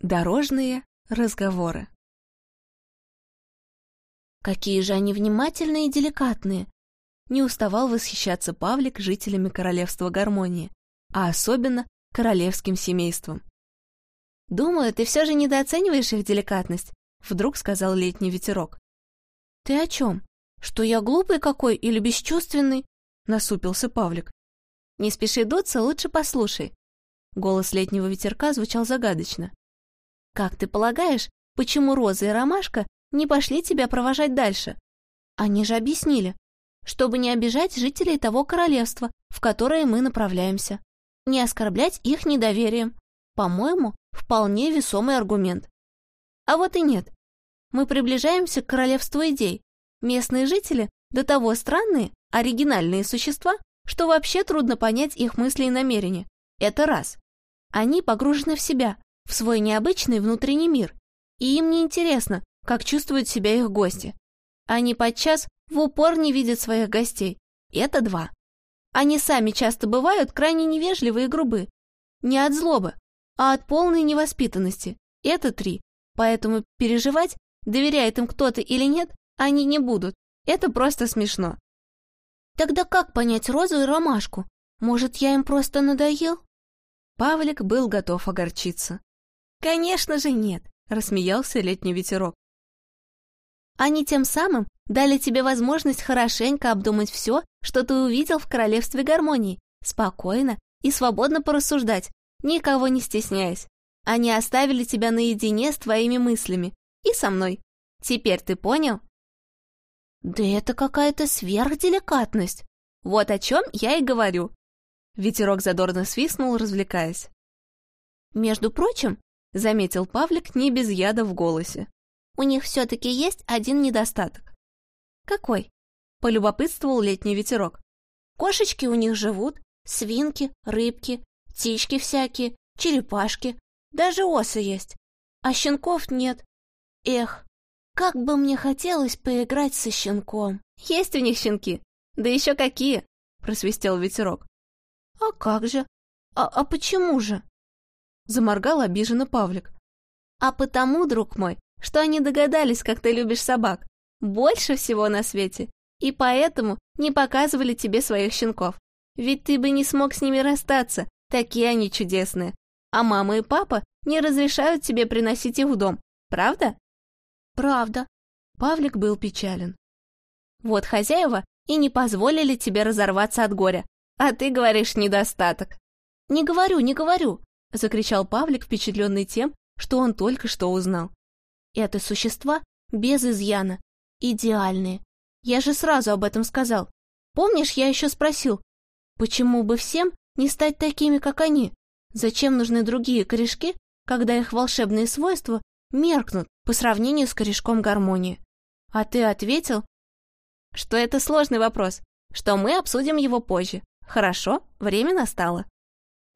Дорожные разговоры. Какие же они внимательные и деликатные! Не уставал восхищаться Павлик жителями королевства гармонии, а особенно королевским семейством. «Думаю, ты все же недооцениваешь их деликатность», — вдруг сказал летний ветерок. «Ты о чем? Что я глупый какой или бесчувственный?» — насупился Павлик. «Не спеши дуться, лучше послушай». Голос летнего ветерка звучал загадочно. Как ты полагаешь, почему Роза и Ромашка не пошли тебя провожать дальше? Они же объяснили, чтобы не обижать жителей того королевства, в которое мы направляемся, не оскорблять их недоверием. По-моему, вполне весомый аргумент. А вот и нет. Мы приближаемся к королевству идей. Местные жители до того странные, оригинальные существа, что вообще трудно понять их мысли и намерения. Это раз. Они погружены в себя, в свой необычный внутренний мир, и им не интересно, как чувствуют себя их гости. Они подчас в упор не видят своих гостей. Это два. Они сами часто бывают крайне невежливы и грубы. Не от злобы, а от полной невоспитанности. Это три. Поэтому переживать, доверяет им кто-то или нет, они не будут. Это просто смешно. Тогда как понять Розу и Ромашку? Может, я им просто надоел? Павлик был готов огорчиться. «Конечно же нет», — рассмеялся летний ветерок. «Они тем самым дали тебе возможность хорошенько обдумать все, что ты увидел в королевстве гармонии, спокойно и свободно порассуждать, никого не стесняясь. Они оставили тебя наедине с твоими мыслями и со мной. Теперь ты понял?» «Да это какая-то сверхделикатность. Вот о чем я и говорю». Ветерок задорно свистнул, развлекаясь. «Между прочим, заметил Павлик не без яда в голосе. У них все-таки есть один недостаток. Какой? Полюбопытствовал летний ветерок. Кошечки у них живут, свинки, рыбки, птички всякие, черепашки, даже осы есть. А щенков нет. Эх, как бы мне хотелось поиграть со щенком. Есть у них щенки. Да еще какие, просвистел ветерок. А как же? А, а почему же? Заморгал обиженно Павлик. «А потому, друг мой, что они догадались, как ты любишь собак. Больше всего на свете. И поэтому не показывали тебе своих щенков. Ведь ты бы не смог с ними расстаться, такие они чудесные. А мама и папа не разрешают тебе приносить их в дом, правда?» «Правда». Павлик был печален. «Вот хозяева и не позволили тебе разорваться от горя, а ты говоришь недостаток». «Не говорю, не говорю. — закричал Павлик, впечатленный тем, что он только что узнал. «Это существа без изъяна, идеальные. Я же сразу об этом сказал. Помнишь, я еще спросил, почему бы всем не стать такими, как они? Зачем нужны другие корешки, когда их волшебные свойства меркнут по сравнению с корешком гармонии? А ты ответил, что это сложный вопрос, что мы обсудим его позже. Хорошо, время настало.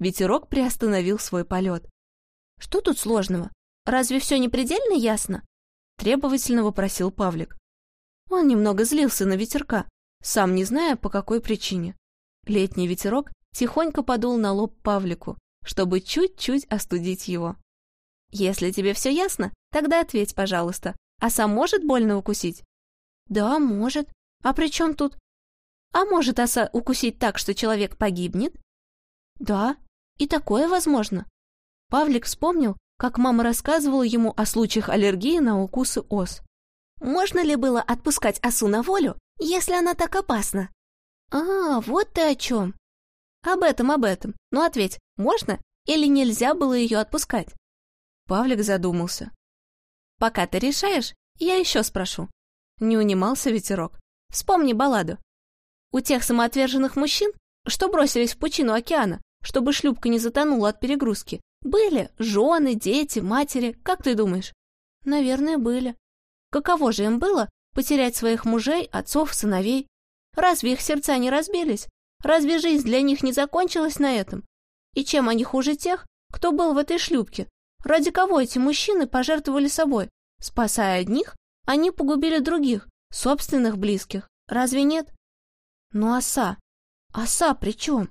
Ветерок приостановил свой полет. «Что тут сложного? Разве все не предельно ясно?» Требовательно вопросил Павлик. Он немного злился на ветерка, сам не зная, по какой причине. Летний ветерок тихонько подул на лоб Павлику, чтобы чуть-чуть остудить его. «Если тебе все ясно, тогда ответь, пожалуйста. А сам может больно укусить?» «Да, может. А при чем тут?» «А может оса укусить так, что человек погибнет?» «Да. И такое возможно. Павлик вспомнил, как мама рассказывала ему о случаях аллергии на укусы ос. Можно ли было отпускать осу на волю, если она так опасна? А, вот ты о чем. Об этом, об этом. Ну ответь, можно или нельзя было ее отпускать? Павлик задумался. Пока ты решаешь, я еще спрошу. Не унимался ветерок. Вспомни балладу. У тех самоотверженных мужчин, что бросились в пучину океана, чтобы шлюпка не затонула от перегрузки. Были жены, дети, матери, как ты думаешь? Наверное, были. Каково же им было потерять своих мужей, отцов, сыновей? Разве их сердца не разбились? Разве жизнь для них не закончилась на этом? И чем они хуже тех, кто был в этой шлюпке? Ради кого эти мужчины пожертвовали собой? Спасая одних, они погубили других, собственных близких. Разве нет? Ну, оса. Оса при чем?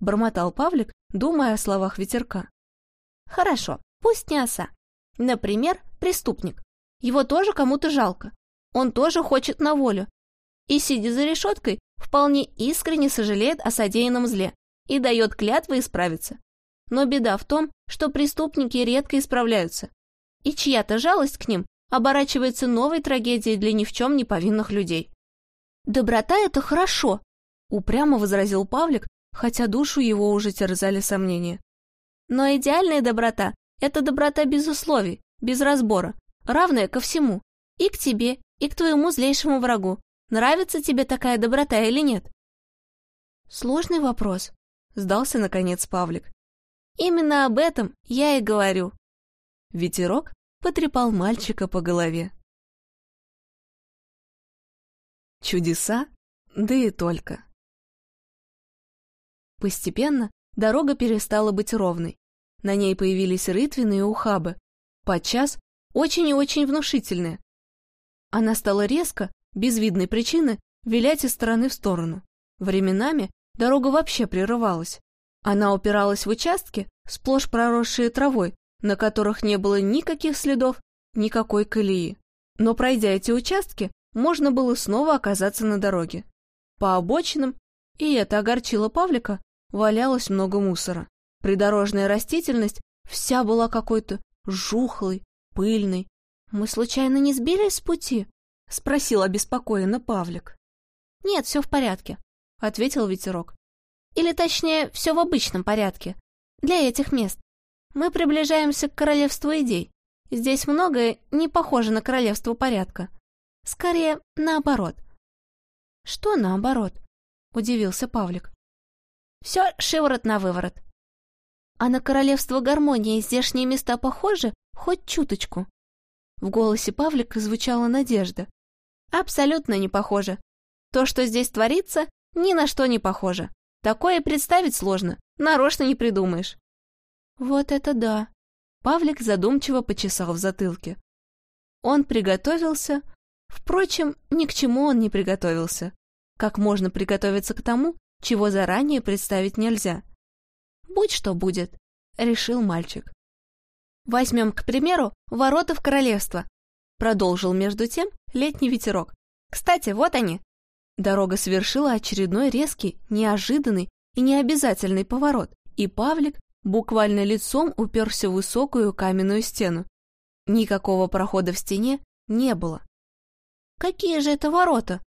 Бормотал Павлик, думая о словах ветерка. Хорошо, пусть не оса. Например, преступник. Его тоже кому-то жалко. Он тоже хочет на волю. И, сидя за решеткой, вполне искренне сожалеет о содеянном зле и дает клятвы исправиться. Но беда в том, что преступники редко исправляются, и чья-то жалость к ним оборачивается новой трагедией для ни в чем не повинных людей. «Доброта — это хорошо», — упрямо возразил Павлик, хотя душу его уже терзали сомнения. «Но идеальная доброта — это доброта без условий, без разбора, равная ко всему, и к тебе, и к твоему злейшему врагу. Нравится тебе такая доброта или нет?» «Сложный вопрос», — сдался наконец Павлик. «Именно об этом я и говорю». Ветерок потрепал мальчика по голове. Чудеса, да и только. Постепенно дорога перестала быть ровной. На ней появились рытвины и ухабы, подчас очень и очень внушительные. Она стала резко, без видной причины, вилять из стороны в сторону. Временами дорога вообще прерывалась. Она упиралась в участки, сплошь проросшие травой, на которых не было никаких следов, никакой колеи. Но пройдя эти участки, можно было снова оказаться на дороге. По обочинам, и это огорчило Павлика, валялось много мусора. Придорожная растительность вся была какой-то жухлой, пыльной. «Мы случайно не сбились с пути?» — спросил обеспокоенно Павлик. «Нет, все в порядке», — ответил ветерок. «Или точнее, все в обычном порядке. Для этих мест. Мы приближаемся к королевству идей. Здесь многое не похоже на королевство порядка. Скорее, наоборот. Что наоборот? Удивился Павлик. Все шиворот на выворот. А на королевство гармонии здешние места похожи хоть чуточку. В голосе Павлика звучала надежда. Абсолютно не похоже. То, что здесь творится, ни на что не похоже. Такое представить сложно, нарочно не придумаешь. Вот это да. Павлик задумчиво почесал в затылке. Он приготовился. Впрочем, ни к чему он не приготовился. Как можно приготовиться к тому, чего заранее представить нельзя? Будь что будет, решил мальчик. Возьмем, к примеру, ворота в королевство. Продолжил между тем летний ветерок. Кстати, вот они. Дорога совершила очередной резкий, неожиданный и необязательный поворот, и Павлик буквально лицом уперся в высокую каменную стену. Никакого прохода в стене не было. «Какие же это ворота?»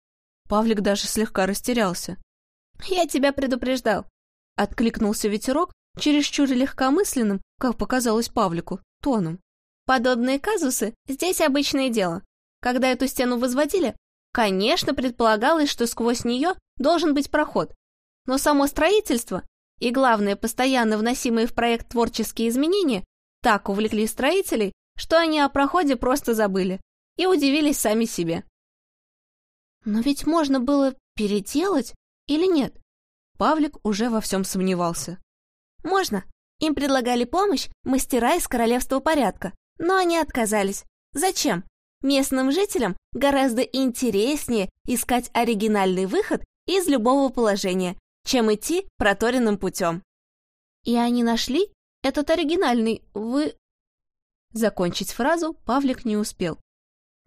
Павлик даже слегка растерялся. «Я тебя предупреждал!» Откликнулся ветерок чересчур легкомысленным, как показалось Павлику, тоном. «Подобные казусы здесь обычное дело. Когда эту стену возводили, конечно, предполагалось, что сквозь нее должен быть проход. Но само строительство и, главное, постоянно вносимые в проект творческие изменения так увлекли строителей, что они о проходе просто забыли и удивились сами себе. Но ведь можно было переделать или нет? Павлик уже во всем сомневался. Можно. Им предлагали помощь мастера из Королевства порядка, но они отказались. Зачем? Местным жителям гораздо интереснее искать оригинальный выход из любого положения, чем идти проторенным путем. И они нашли этот оригинальный «вы...» Закончить фразу Павлик не успел.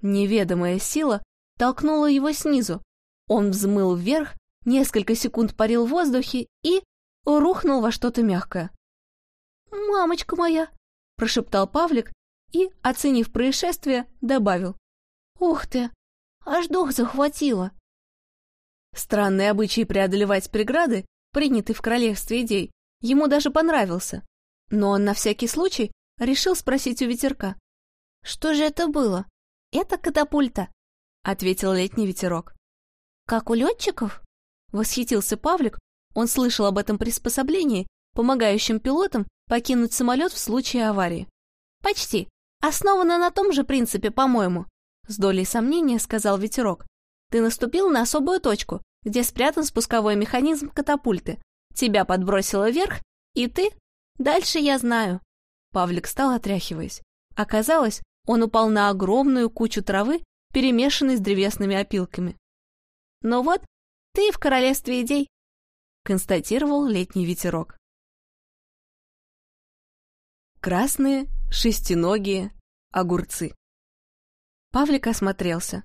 Неведомая сила толкнула его снизу. Он взмыл вверх, несколько секунд парил в воздухе и рухнул во что-то мягкое. «Мамочка моя!» – прошептал Павлик и, оценив происшествие, добавил. «Ух ты! Аж дух захватило!» Странный обычай преодолевать преграды, принятый в королевстве идей, ему даже понравился. Но он на всякий случай решил спросить у ветерка. «Что же это было?» «Это катапульта», — ответил летний ветерок. «Как у летчиков?» — восхитился Павлик. Он слышал об этом приспособлении, помогающем пилотам покинуть самолет в случае аварии. «Почти. Основано на том же принципе, по-моему», — с долей сомнения сказал ветерок. Ты наступил на особую точку, где спрятан спусковой механизм катапульты. Тебя подбросило вверх, и ты... Дальше я знаю. Павлик стал отряхиваясь. Оказалось, он упал на огромную кучу травы, перемешанной с древесными опилками. «Ну вот, ты в королевстве идей», — констатировал летний ветерок. Красные, шестиногие, огурцы. Павлик осмотрелся.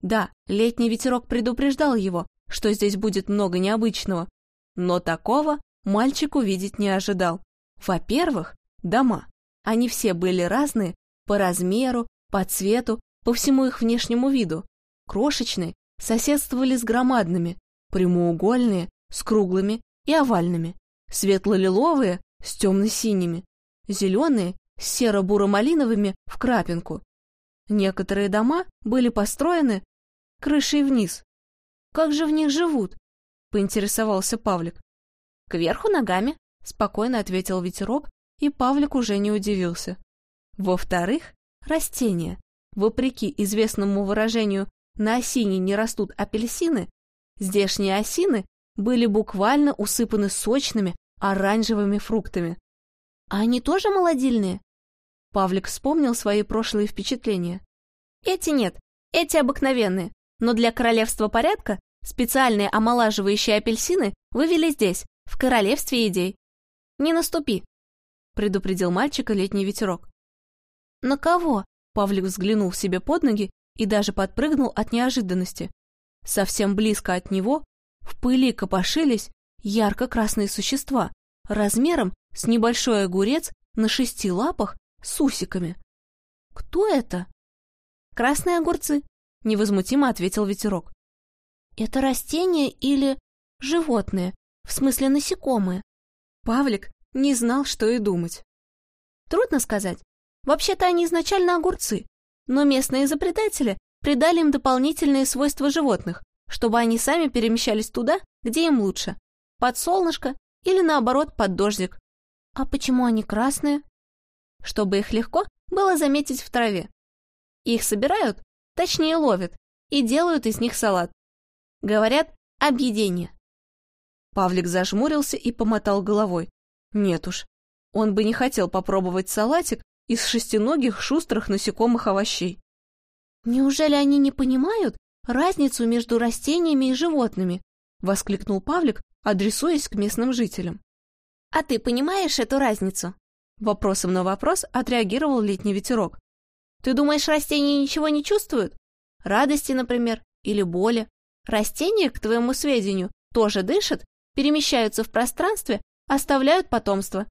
Да, летний ветерок предупреждал его, что здесь будет много необычного, но такого мальчик увидеть не ожидал. Во-первых, дома. Они все были разные по размеру, по цвету, по всему их внешнему виду. Крошечные соседствовали с громадными, прямоугольные, с круглыми и овальными, светло-лиловые с темно-синими, зеленые с серо-буро-малиновыми в крапинку. Некоторые дома были построены крышей вниз. Как же в них живут? поинтересовался Павлик. Кверху ногами, спокойно ответил ветерок, и Павлик уже не удивился. Во-вторых, растения. Вопреки известному выражению «на осине не растут апельсины», здешние осины были буквально усыпаны сочными оранжевыми фруктами. А они тоже молодильные? Павлик вспомнил свои прошлые впечатления. Эти нет, эти обыкновенные, но для королевства порядка специальные омолаживающие апельсины вывели здесь, в королевстве идей. Не наступи, предупредил мальчика летний ветерок. На кого? Павлик взглянул себе под ноги и даже подпрыгнул от неожиданности. Совсем близко от него в пыли копошились ярко-красные существа, размером с небольшой огурец на шести лапах с усиками. «Кто это?» «Красные огурцы», — невозмутимо ответил ветерок. «Это растения или животные, в смысле насекомые?» Павлик не знал, что и думать. Трудно сказать. Вообще-то они изначально огурцы, но местные изобретатели придали им дополнительные свойства животных, чтобы они сами перемещались туда, где им лучше. Под солнышко или, наоборот, под дождик. А почему они красные? Чтобы их легко было заметить в траве. Их собирают, точнее ловят, и делают из них салат. Говорят, объедение. Павлик зажмурился и помотал головой. Нет уж, он бы не хотел попробовать салатик из шестиногих шустрых насекомых овощей. Неужели они не понимают разницу между растениями и животными? Воскликнул Павлик, адресуясь к местным жителям. «А ты понимаешь эту разницу?» Вопросом на вопрос отреагировал летний ветерок. «Ты думаешь, растения ничего не чувствуют? Радости, например, или боли? Растения, к твоему сведению, тоже дышат, перемещаются в пространстве, оставляют потомство.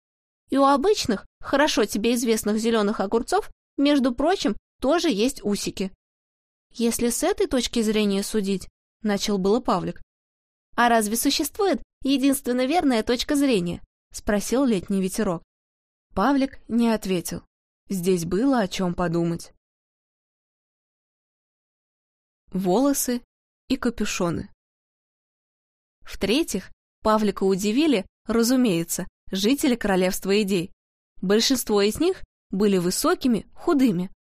И у обычных, хорошо тебе известных зеленых огурцов, между прочим, тоже есть усики. Если с этой точки зрения судить, начал было Павлик, «А разве существует единственно верная точка зрения?» — спросил летний ветерок. Павлик не ответил. Здесь было о чем подумать. Волосы и капюшоны. В-третьих, Павлика удивили, разумеется, жители королевства идей. Большинство из них были высокими, худыми.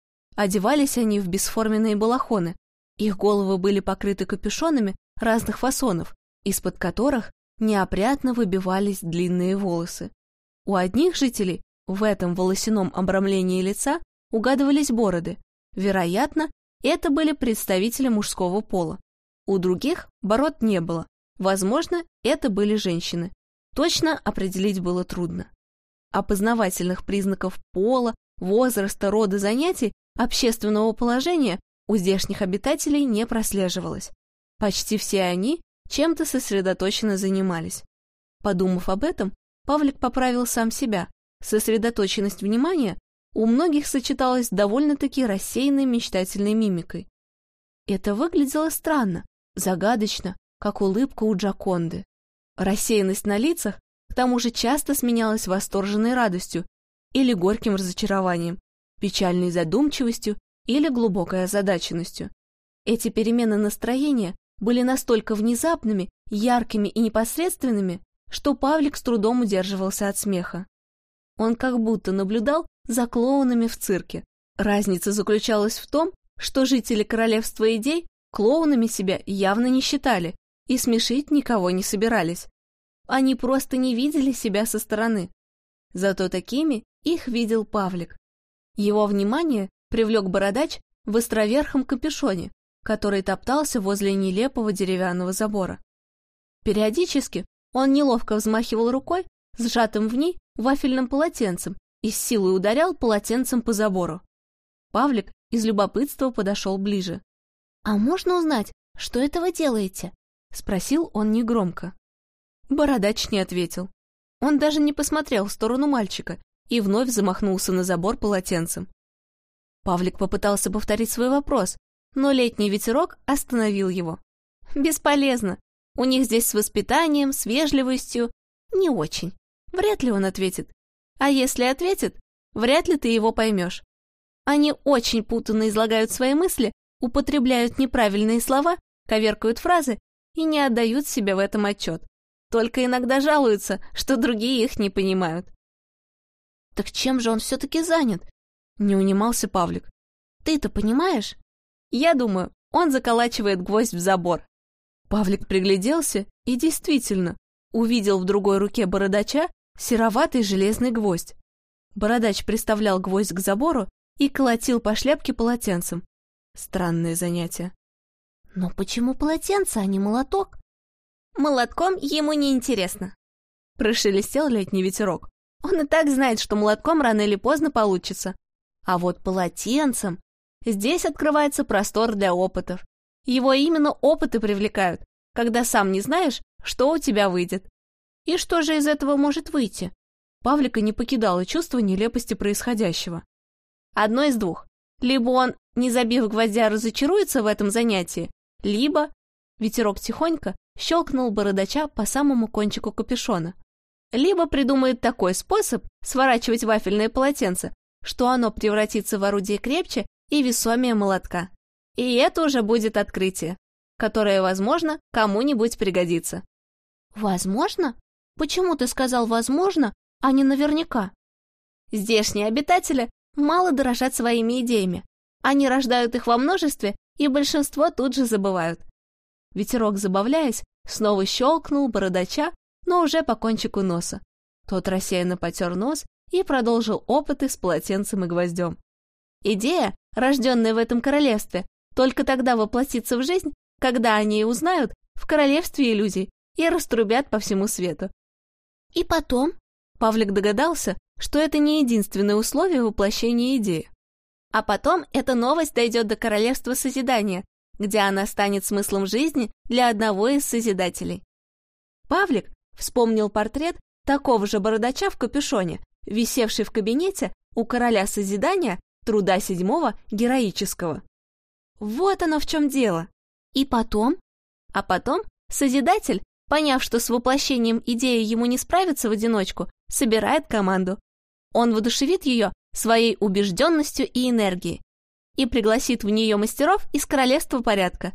Одевались они в бесформенные балахоны. Их головы были покрыты капюшонами разных фасонов, из-под которых неопрятно выбивались длинные волосы. У одних жителей в этом волосяном обрамлении лица угадывались бороды. Вероятно, это были представители мужского пола. У других бород не было. Возможно, это были женщины. Точно определить было трудно. Опознавательных признаков пола, возраста, рода занятий, общественного положения у здешних обитателей не прослеживалось. Почти все они чем-то сосредоточенно занимались. Подумав об этом, Павлик поправил сам себя. Сосредоточенность внимания у многих сочеталась довольно-таки рассеянной мечтательной мимикой. Это выглядело странно, загадочно, как улыбка у Джаконды. Рассеянность на лицах к тому же часто сменялась восторженной радостью или горьким разочарованием, печальной задумчивостью или глубокой озадаченностью. Эти перемены настроения были настолько внезапными, яркими и непосредственными, что Павлик с трудом удерживался от смеха. Он как будто наблюдал за клоунами в цирке. Разница заключалась в том, что жители королевства идей клоунами себя явно не считали и смешить никого не собирались. Они просто не видели себя со стороны. Зато такими их видел Павлик. Его внимание привлек бородач в островерхом капюшоне, который топтался возле нелепого деревянного забора. Периодически он неловко взмахивал рукой, сжатым в ней вафельным полотенцем, и с силой ударял полотенцем по забору. Павлик из любопытства подошел ближе. «А можно узнать, что это вы делаете?» — спросил он негромко. Бородач не ответил. Он даже не посмотрел в сторону мальчика и вновь замахнулся на забор полотенцем. Павлик попытался повторить свой вопрос, но летний ветерок остановил его. «Бесполезно. У них здесь с воспитанием, с вежливостью. Не очень. Вряд ли он ответит. А если ответит, вряд ли ты его поймешь. Они очень путанно излагают свои мысли, употребляют неправильные слова, коверкают фразы и не отдают себе в этом отчет. Только иногда жалуются, что другие их не понимают. «Так чем же он все-таки занят?» — не унимался Павлик. «Ты-то понимаешь?» «Я думаю, он заколачивает гвоздь в забор». Павлик пригляделся и действительно увидел в другой руке бородача сероватый железный гвоздь. Бородач приставлял гвоздь к забору и колотил по шляпке полотенцем. Странное занятие. Но почему полотенце, а не молоток? Молотком ему не интересно. Прошелестел летний ветерок. Он и так знает, что молотком рано или поздно получится. А вот полотенцем здесь открывается простор для опытов. Его именно опыты привлекают, когда сам не знаешь, что у тебя выйдет. И что же из этого может выйти? Павлика не покидало чувство нелепости происходящего. Одно из двух. Либо он, не забив гвоздя, разочаруется в этом занятии, либо ветерок тихонько щелкнул бородача по самому кончику капюшона. Либо придумает такой способ сворачивать вафельное полотенце, что оно превратится в орудие крепче и весомее молотка. И это уже будет открытие, которое, возможно, кому-нибудь пригодится. Возможно? Почему ты сказал «возможно», а не «наверняка»? Здешние обитатели мало дорожат своими идеями. Они рождают их во множестве, и большинство тут же забывают. Ветерок, забавляясь, снова щелкнул бородача, но уже по кончику носа. Тот рассеянно потер нос и продолжил опыты с полотенцем и гвоздем. Идея, рожденная в этом королевстве, только тогда воплотится в жизнь, когда они узнают в королевстве иллюзий и раструбят по всему свету. И потом, Павлик догадался, что это не единственное условие воплощения идеи. А потом эта новость дойдет до королевства созидания, где она станет смыслом жизни для одного из созидателей. Павлик вспомнил портрет такого же бородача в капюшоне, висевший в кабинете у короля созидания труда седьмого героического. Вот оно в чем дело. И потом? А потом Созидатель, поняв, что с воплощением идеи ему не справиться в одиночку, собирает команду. Он воодушевит ее своей убежденностью и энергией и пригласит в нее мастеров из королевства порядка.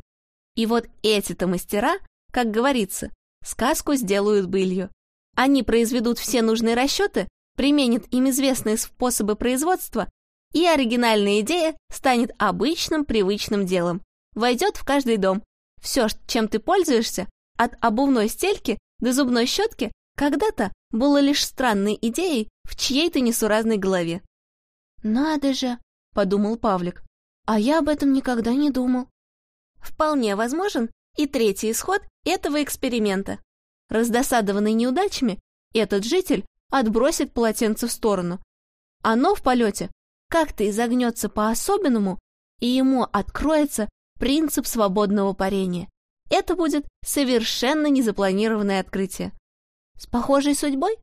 И вот эти-то мастера, как говорится, сказку сделают былью. Они произведут все нужные расчеты, применят им известные способы производства, и оригинальная идея станет обычным привычным делом, войдет в каждый дом. Все, чем ты пользуешься, от обувной стельки до зубной щетки, когда-то было лишь странной идеей в чьей-то несуразной голове. «Надо же!» — подумал Павлик. «А я об этом никогда не думал». Вполне возможен и третий исход этого эксперимента. Раздосадованный неудачами, этот житель отбросит полотенце в сторону. Оно в полете как-то изогнется по-особенному, и ему откроется принцип свободного парения. Это будет совершенно незапланированное открытие. С похожей судьбой?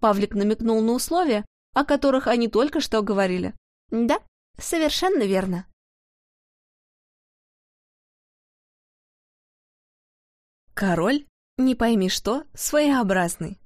Павлик намекнул на условия, о которых они только что говорили. Да, совершенно верно. Король, не пойми что, своеобразный.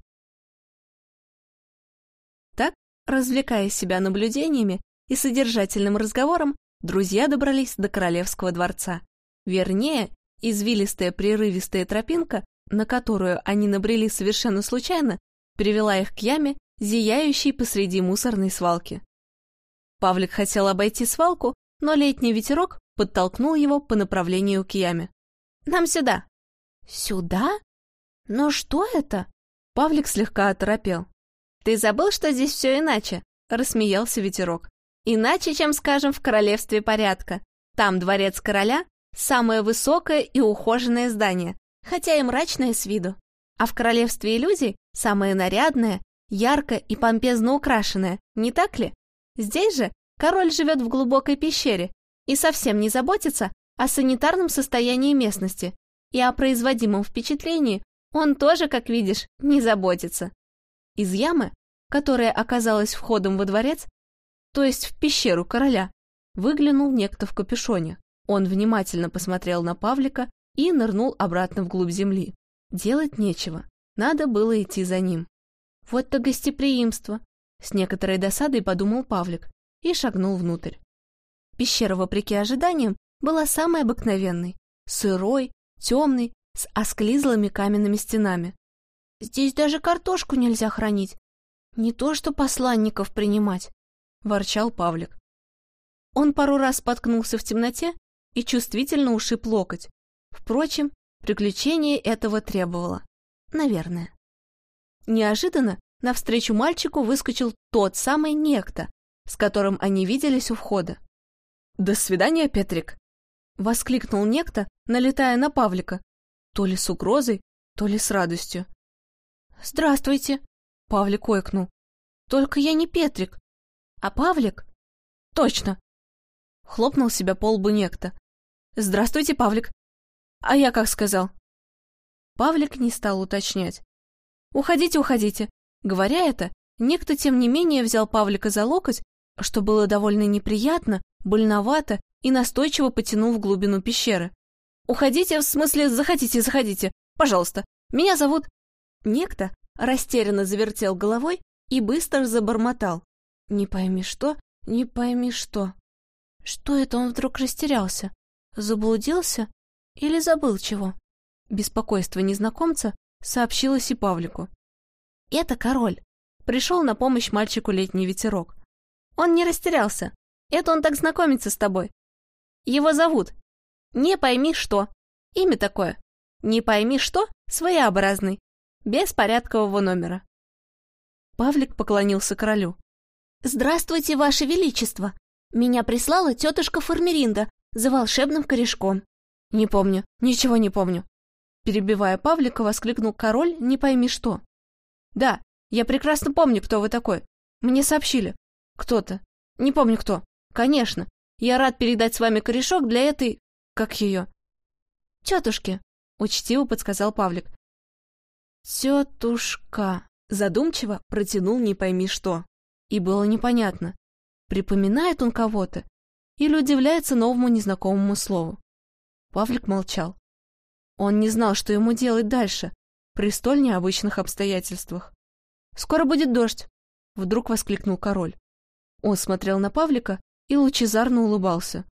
Так, развлекая себя наблюдениями и содержательным разговором, друзья добрались до королевского дворца. Вернее, извилистая прерывистая тропинка, на которую они набрели совершенно случайно, привела их к яме, зияющей посреди мусорной свалки. Павлик хотел обойти свалку, но летний ветерок подтолкнул его по направлению к яме. «Нам сюда!» «Сюда? Но что это?» Павлик слегка оторопел. «Ты забыл, что здесь все иначе?» — рассмеялся ветерок. Иначе, чем, скажем, в королевстве порядка. Там дворец короля – самое высокое и ухоженное здание, хотя и мрачное с виду. А в королевстве иллюзий – самое нарядное, ярко и помпезно украшенное, не так ли? Здесь же Король живет в глубокой пещере и совсем не заботится о санитарном состоянии местности, и о производимом впечатлении он тоже, как видишь, не заботится. Из ямы, которая оказалась входом во дворец, то есть в пещеру короля, выглянул некто в капюшоне. Он внимательно посмотрел на Павлика и нырнул обратно вглубь земли. Делать нечего, надо было идти за ним. Вот-то гостеприимство, с некоторой досадой подумал Павлик и шагнул внутрь. Пещера, вопреки ожиданиям, была самой обыкновенной, сырой, темный, с осклизлыми каменными стенами. Здесь даже картошку нельзя хранить. Не то что посланников принимать, — ворчал Павлик. Он пару раз споткнулся в темноте и чувствительно ушиб локоть. Впрочем, приключение этого требовало. Наверное. Неожиданно навстречу мальчику выскочил тот самый некто, с которым они виделись у входа. «До свидания, Петрик!» — воскликнул некто, налетая на Павлика, то ли с угрозой, то ли с радостью. «Здравствуйте!» — Павлик ойкнул. «Только я не Петрик, а Павлик?» «Точно!» — хлопнул себя по лбу некто. «Здравствуйте, Павлик!» «А я как сказал?» Павлик не стал уточнять. «Уходите, уходите!» Говоря это, некто тем не менее взял Павлика за локоть, что было довольно неприятно, больновато и настойчиво потянул в глубину пещеры. «Уходите, в смысле, заходите, заходите. Пожалуйста. Меня зовут...» Некто растерянно завертел головой и быстро забормотал. «Не пойми что, не пойми что». Что это он вдруг растерялся? Заблудился? Или забыл чего? Беспокойство незнакомца сообщилось и Павлику. «Это король!» Пришел на помощь мальчику летний ветерок. Он не растерялся. Это он так знакомится с тобой. Его зовут не пойми что. Имя такое. Не пойми что, своеобразный. Без порядкового номера. Павлик поклонился королю. «Здравствуйте, Ваше Величество! Меня прислала тетушка Формеринда за волшебным корешком». «Не помню, ничего не помню». Перебивая Павлика, воскликнул король, не пойми что. «Да, я прекрасно помню, кто вы такой. Мне сообщили. Кто-то. Не помню кто. Конечно. Я рад передать с вами корешок для этой... Как ее? Тетушки, учтиво подсказал Павлик. Тетушка. Задумчиво протянул не пойми что. И было непонятно, припоминает он кого-то или удивляется новому незнакомому слову. Павлик молчал. Он не знал, что ему делать дальше, при столь необычных обстоятельствах. «Скоро будет дождь!» — вдруг воскликнул король. Он смотрел на Павлика и лучезарно улыбался.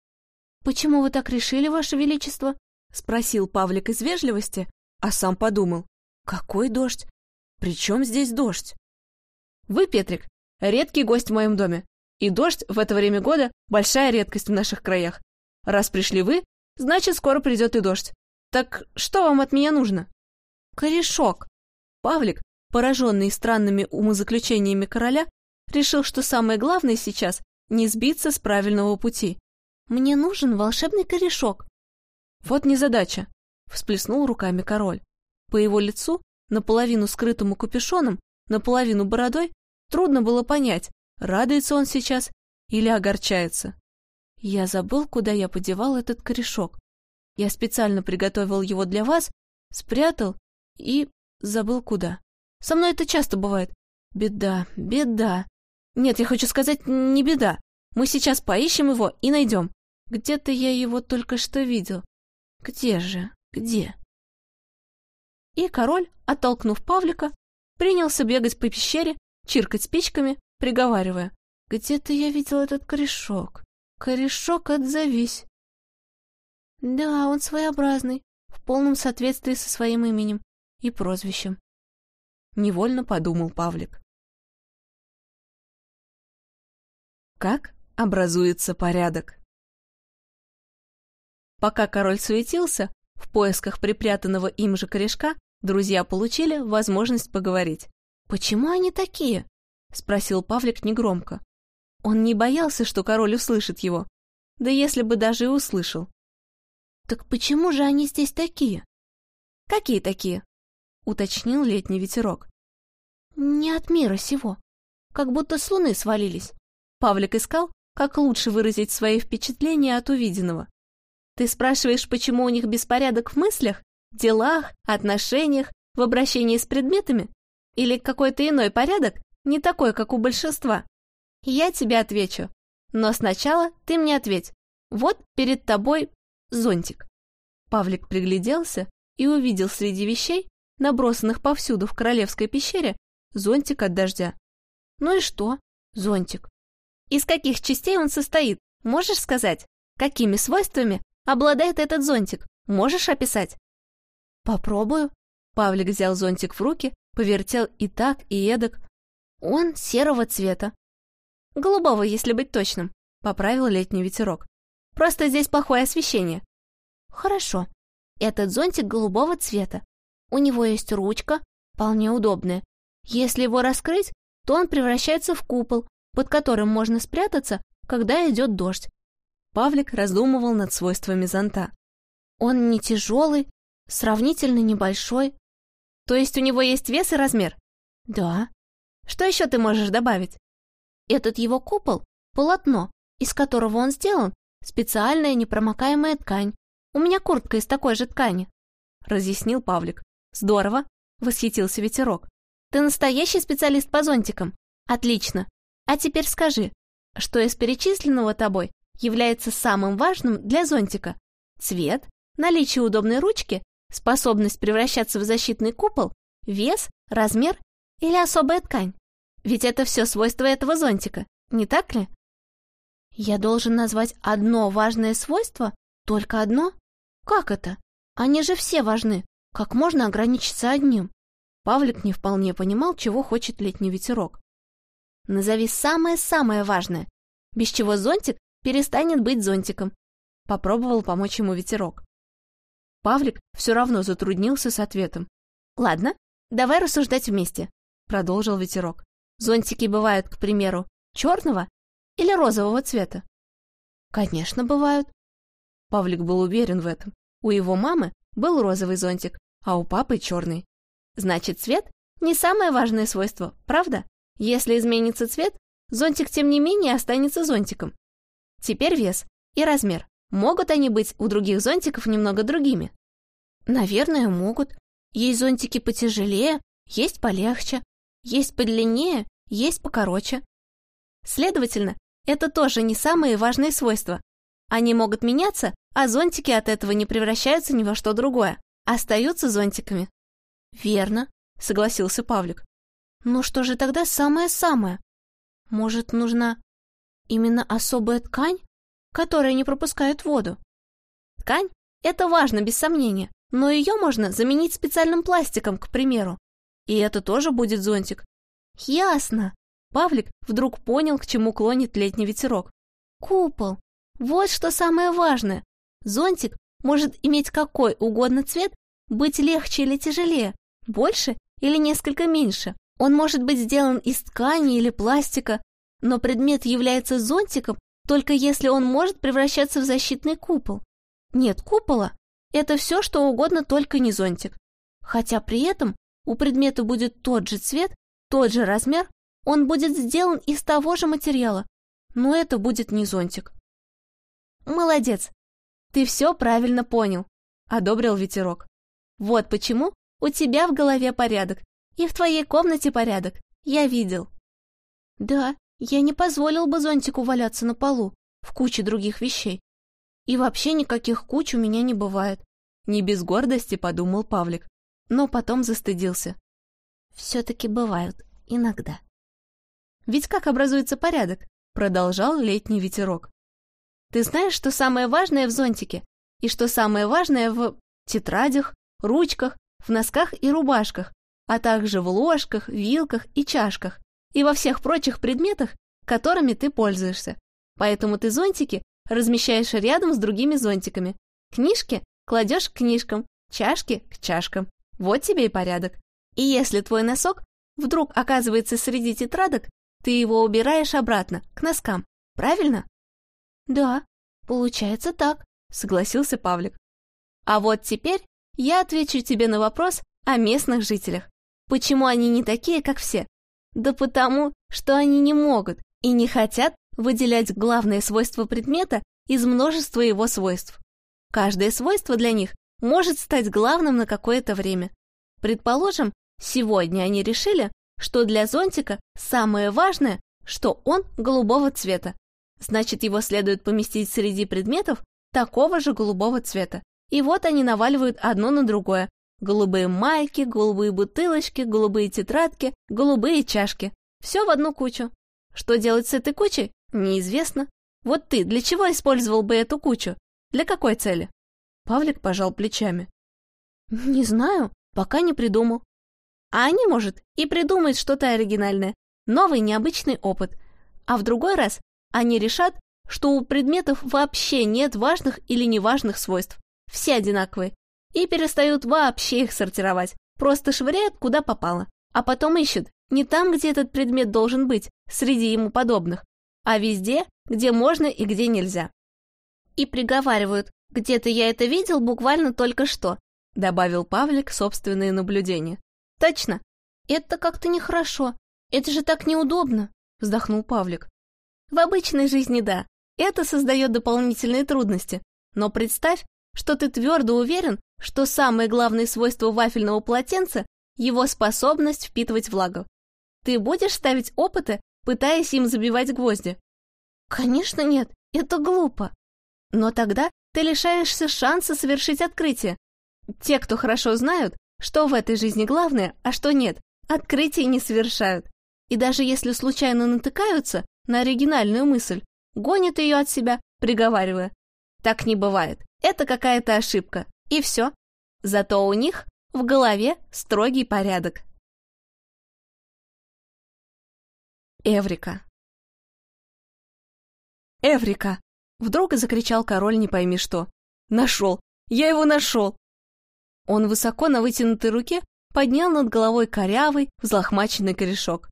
«Почему вы так решили, Ваше Величество?» — спросил Павлик из вежливости, а сам подумал. «Какой дождь? Причем здесь дождь?» «Вы, Петрик, редкий гость в моем доме, и дождь в это время года — большая редкость в наших краях. Раз пришли вы, значит, скоро придет и дождь. Так что вам от меня нужно?» «Корешок!» Павлик, пораженный странными умозаключениями короля, решил, что самое главное сейчас — не сбиться с правильного пути. Мне нужен волшебный корешок. Вот незадача, всплеснул руками король. По его лицу, наполовину скрытому капюшоном, наполовину бородой, трудно было понять, радуется он сейчас или огорчается. Я забыл, куда я подевал этот корешок. Я специально приготовил его для вас, спрятал и забыл куда. Со мной это часто бывает. Беда, беда. Нет, я хочу сказать, не беда. Мы сейчас поищем его и найдем. Где-то я его только что видел. Где же? Где? И король, оттолкнув Павлика, принялся бегать по пещере, чиркать спичками, приговаривая. Где-то я видел этот корешок. Корешок, отзовись. Да, он своеобразный, в полном соответствии со своим именем и прозвищем. Невольно подумал Павлик. Как образуется порядок. Пока король суетился, в поисках припрятанного им же корешка, друзья получили возможность поговорить. «Почему они такие?» — спросил Павлик негромко. Он не боялся, что король услышит его. Да если бы даже и услышал. «Так почему же они здесь такие?» «Какие такие?» — уточнил летний ветерок. «Не от мира сего. Как будто с луны свалились. Павлик искал, как лучше выразить свои впечатления от увиденного. Ты спрашиваешь, почему у них беспорядок в мыслях, делах, отношениях, в обращении с предметами? Или какой-то иной порядок, не такой, как у большинства? Я тебе отвечу. Но сначала ты мне ответь. Вот перед тобой зонтик. Павлик пригляделся и увидел среди вещей, набросанных повсюду в королевской пещере, зонтик от дождя. Ну и что? Зонтик. Из каких частей он состоит? Можешь сказать? Какими свойствами обладает этот зонтик? Можешь описать? Попробую. Павлик взял зонтик в руки, повертел и так, и эдак. Он серого цвета. Голубого, если быть точным, поправил летний ветерок. Просто здесь плохое освещение. Хорошо. Этот зонтик голубого цвета. У него есть ручка, вполне удобная. Если его раскрыть, то он превращается в купол, под которым можно спрятаться, когда идет дождь. Павлик раздумывал над свойствами зонта. Он не тяжелый, сравнительно небольшой. То есть у него есть вес и размер? Да. Что еще ты можешь добавить? Этот его купол — полотно, из которого он сделан, специальная непромокаемая ткань. У меня куртка из такой же ткани, — разъяснил Павлик. Здорово, — восхитился ветерок. Ты настоящий специалист по зонтикам? Отлично. А теперь скажи, что из перечисленного тобой является самым важным для зонтика? Цвет, наличие удобной ручки, способность превращаться в защитный купол, вес, размер или особая ткань? Ведь это все свойства этого зонтика, не так ли? Я должен назвать одно важное свойство? Только одно? Как это? Они же все важны. Как можно ограничиться одним? Павлик не вполне понимал, чего хочет летний ветерок. Назови самое-самое важное, без чего зонтик перестанет быть зонтиком. Попробовал помочь ему ветерок. Павлик все равно затруднился с ответом. Ладно, давай рассуждать вместе, продолжил ветерок. Зонтики бывают, к примеру, черного или розового цвета? Конечно, бывают. Павлик был уверен в этом. У его мамы был розовый зонтик, а у папы черный. Значит, цвет не самое важное свойство, правда? Если изменится цвет, зонтик тем не менее останется зонтиком. Теперь вес и размер. Могут они быть у других зонтиков немного другими? Наверное, могут. Есть зонтики потяжелее, есть полегче, есть подлиннее, есть покороче. Следовательно, это тоже не самые важные свойства. Они могут меняться, а зонтики от этого не превращаются ни во что другое, остаются зонтиками. Верно, согласился Павлик. Но что же тогда самое-самое? Может, нужна именно особая ткань, которая не пропускает воду? Ткань — это важно, без сомнения, но ее можно заменить специальным пластиком, к примеру. И это тоже будет зонтик. Ясно. Павлик вдруг понял, к чему клонит летний ветерок. Купол. Вот что самое важное. Зонтик может иметь какой угодно цвет, быть легче или тяжелее, больше или несколько меньше. Он может быть сделан из ткани или пластика, но предмет является зонтиком только если он может превращаться в защитный купол. Нет купола — это все, что угодно, только не зонтик. Хотя при этом у предмета будет тот же цвет, тот же размер, он будет сделан из того же материала, но это будет не зонтик. Молодец, ты все правильно понял, одобрил ветерок. Вот почему у тебя в голове порядок, и в твоей комнате порядок. Я видел. Да, я не позволил бы зонтику валяться на полу, в куче других вещей. И вообще никаких куч у меня не бывает. Не без гордости подумал Павлик, но потом застыдился. Все-таки бывают, иногда. Ведь как образуется порядок? Продолжал летний ветерок. Ты знаешь, что самое важное в зонтике? И что самое важное в тетрадях, ручках, в носках и рубашках, а также в ложках, вилках и чашках, и во всех прочих предметах, которыми ты пользуешься. Поэтому ты зонтики размещаешь рядом с другими зонтиками. Книжки кладешь к книжкам, чашки к чашкам. Вот тебе и порядок. И если твой носок вдруг оказывается среди тетрадок, ты его убираешь обратно, к носкам. Правильно? Да, получается так, согласился Павлик. А вот теперь я отвечу тебе на вопрос о местных жителях. Почему они не такие, как все? Да потому, что они не могут и не хотят выделять главное свойство предмета из множества его свойств. Каждое свойство для них может стать главным на какое-то время. Предположим, сегодня они решили, что для зонтика самое важное, что он голубого цвета. Значит, его следует поместить среди предметов такого же голубого цвета. И вот они наваливают одно на другое. Голубые майки, голубые бутылочки, голубые тетрадки, голубые чашки. Все в одну кучу. Что делать с этой кучей, неизвестно. Вот ты для чего использовал бы эту кучу? Для какой цели? Павлик пожал плечами. Не знаю, пока не придумал. А они, может, и придумают что-то оригинальное. Новый необычный опыт. А в другой раз они решат, что у предметов вообще нет важных или неважных свойств. Все одинаковые. И перестают вообще их сортировать. Просто швыряют куда попало. А потом ищут не там, где этот предмет должен быть, среди ему подобных, а везде, где можно и где нельзя. И приговаривают, где-то я это видел буквально только что, добавил Павлик собственные наблюдения. Точно. Это как-то нехорошо. Это же так неудобно, вздохнул Павлик. В обычной жизни да, это создает дополнительные трудности. Но представь, что ты твердо уверен, что самое главное свойство вафельного полотенца – его способность впитывать влагу. Ты будешь ставить опыты, пытаясь им забивать гвозди? Конечно нет, это глупо. Но тогда ты лишаешься шанса совершить открытие. Те, кто хорошо знают, что в этой жизни главное, а что нет, открытий не совершают. И даже если случайно натыкаются на оригинальную мысль, гонит ее от себя, приговаривая. Так не бывает. Это какая-то ошибка. И все. Зато у них в голове строгий порядок. Эврика. Эврика! Вдруг закричал король не пойми что. Нашел! Я его нашел! Он высоко на вытянутой руке поднял над головой корявый, взлохмаченный корешок.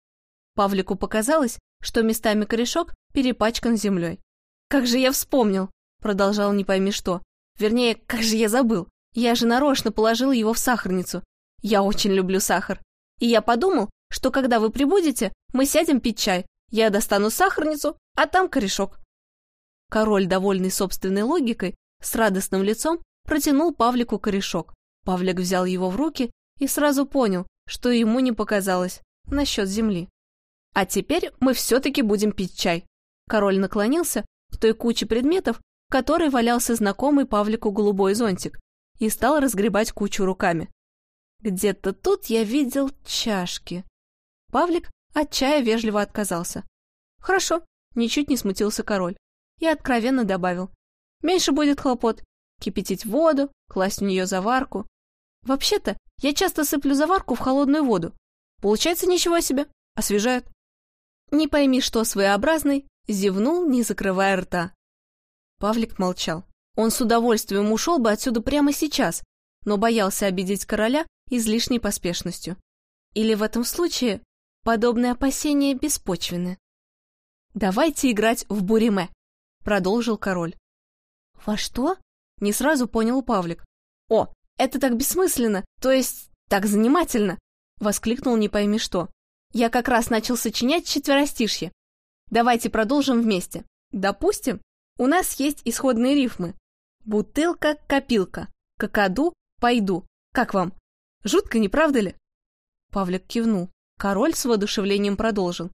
Павлику показалось, что местами корешок перепачкан землей. «Как же я вспомнил!» — продолжал не пойми что. Вернее, как же я забыл. Я же нарочно положил его в сахарницу. Я очень люблю сахар. И я подумал, что когда вы прибудете, мы сядем пить чай. Я достану сахарницу, а там корешок. Король, довольный собственной логикой, с радостным лицом протянул Павлику корешок. Павлик взял его в руки и сразу понял, что ему не показалось насчет земли. А теперь мы все-таки будем пить чай. Король наклонился к той куче предметов, которой валялся знакомый Павлику голубой зонтик, и стал разгребать кучу руками. Где-то тут я видел чашки. Павлик от чая вежливо отказался. Хорошо, ничуть не смутился король. И откровенно добавил. Меньше будет хлопот. Кипятить воду, класть в нее заварку. Вообще-то, я часто сыплю заварку в холодную воду. Получается ничего себе, освежает не пойми что своеобразный, зевнул, не закрывая рта. Павлик молчал. Он с удовольствием ушел бы отсюда прямо сейчас, но боялся обидеть короля излишней поспешностью. Или в этом случае подобные опасения беспочвены. «Давайте играть в буриме», — продолжил король. «Во что?» — не сразу понял Павлик. «О, это так бессмысленно, то есть так занимательно!» — воскликнул не пойми что. Я как раз начал сочинять четверостишье. Давайте продолжим вместе. Допустим, у нас есть исходные рифмы. Бутылка, копилка, какаду, пойду. Как вам? Жутко, не правда ли? Павлик кивнул. Король с воодушевлением продолжил.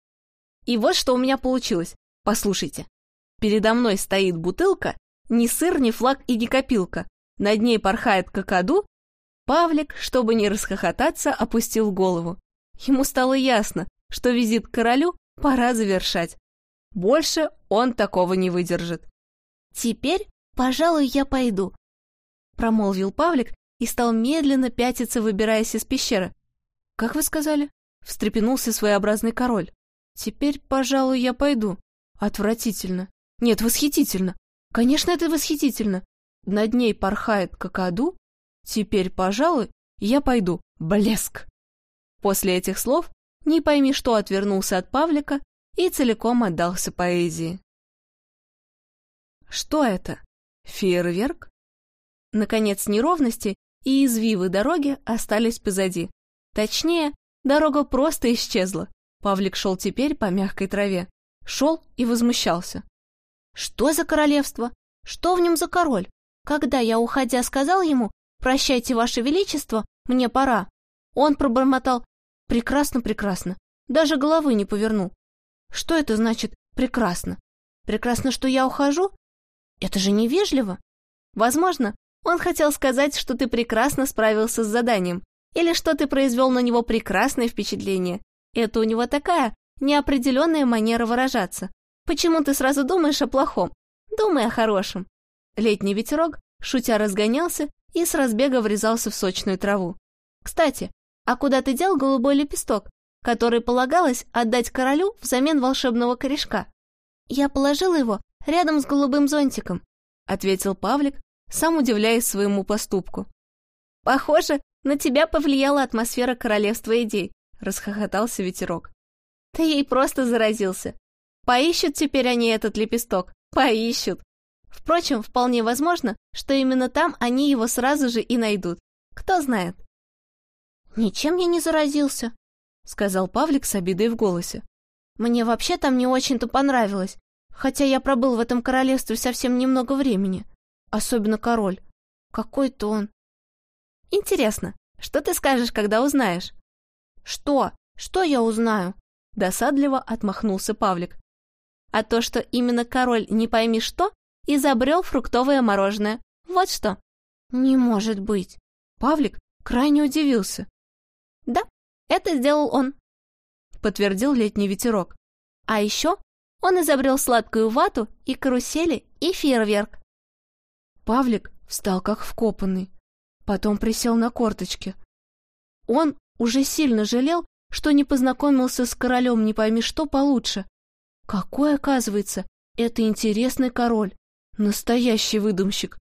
И вот что у меня получилось. Послушайте. Передо мной стоит бутылка, ни сыр, ни флаг и ни копилка. Над ней порхает какаду. Павлик, чтобы не расхохотаться, опустил голову. Ему стало ясно, что визит к королю пора завершать. Больше он такого не выдержит. «Теперь, пожалуй, я пойду», — промолвил Павлик и стал медленно пятиться, выбираясь из пещеры. «Как вы сказали?» — встрепенулся своеобразный король. «Теперь, пожалуй, я пойду. Отвратительно. Нет, восхитительно. Конечно, это восхитительно. Над ней порхает какаду. Теперь, пожалуй, я пойду. Блеск!» После этих слов не пойми что отвернулся от Павлика и целиком отдался поэзии. Что это? Фейерверк? Наконец, неровности и извивы дороги остались позади. Точнее, дорога просто исчезла. Павлик шел теперь по мягкой траве. шел и возмущался. Что за королевство? Что в нем за король? Когда я, уходя, сказал ему «Прощайте, ваше величество, мне пора», он пробормотал «Прекрасно, прекрасно». Даже головы не повернул. Что это значит «прекрасно»? Прекрасно, что я ухожу? Это же невежливо. Возможно, он хотел сказать, что ты прекрасно справился с заданием, или что ты произвел на него прекрасное впечатление. Это у него такая неопределенная манера выражаться. Почему ты сразу думаешь о плохом? Думай о хорошем. Летний ветерок, шутя, разгонялся и с разбега врезался в сочную траву. Кстати, а куда ты дел голубой лепесток, который полагалось отдать королю взамен волшебного корешка? Я положила его рядом с голубым зонтиком, ответил Павлик, сам удивляясь своему поступку. Похоже, на тебя повлияла атмосфера королевства идей, расхохотался ветерок. Ты ей просто заразился. Поищут теперь они этот лепесток. Поищут. Впрочем, вполне возможно, что именно там они его сразу же и найдут. Кто знает. «Ничем я не заразился», — сказал Павлик с обидой в голосе. «Мне вообще там не очень-то понравилось, хотя я пробыл в этом королевстве совсем немного времени. Особенно король. Какой-то он...» «Интересно, что ты скажешь, когда узнаешь?» «Что? Что я узнаю?» Досадливо отмахнулся Павлик. «А то, что именно король не пойми что, изобрел фруктовое мороженое. Вот что». «Не может быть». Павлик крайне удивился. «Да, это сделал он», — подтвердил летний ветерок. «А еще он изобрел сладкую вату и карусели, и фейерверк». Павлик встал как вкопанный, потом присел на корточки. Он уже сильно жалел, что не познакомился с королем не пойми что получше. Какой, оказывается, это интересный король, настоящий выдумщик.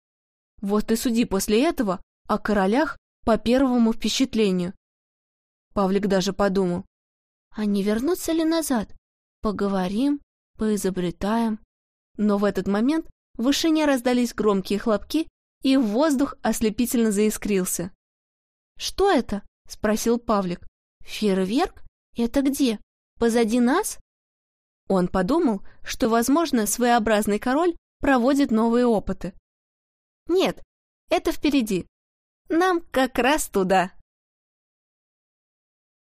Вот и суди после этого о королях по первому впечатлению. Павлик даже подумал, а не вернуться ли назад? Поговорим, поизобретаем. Но в этот момент в вышине раздались громкие хлопки, и воздух ослепительно заискрился. «Что это?» — спросил Павлик. Фейерверк? Это где? Позади нас? Он подумал, что, возможно, своеобразный король проводит новые опыты. Нет, это впереди. Нам как раз туда.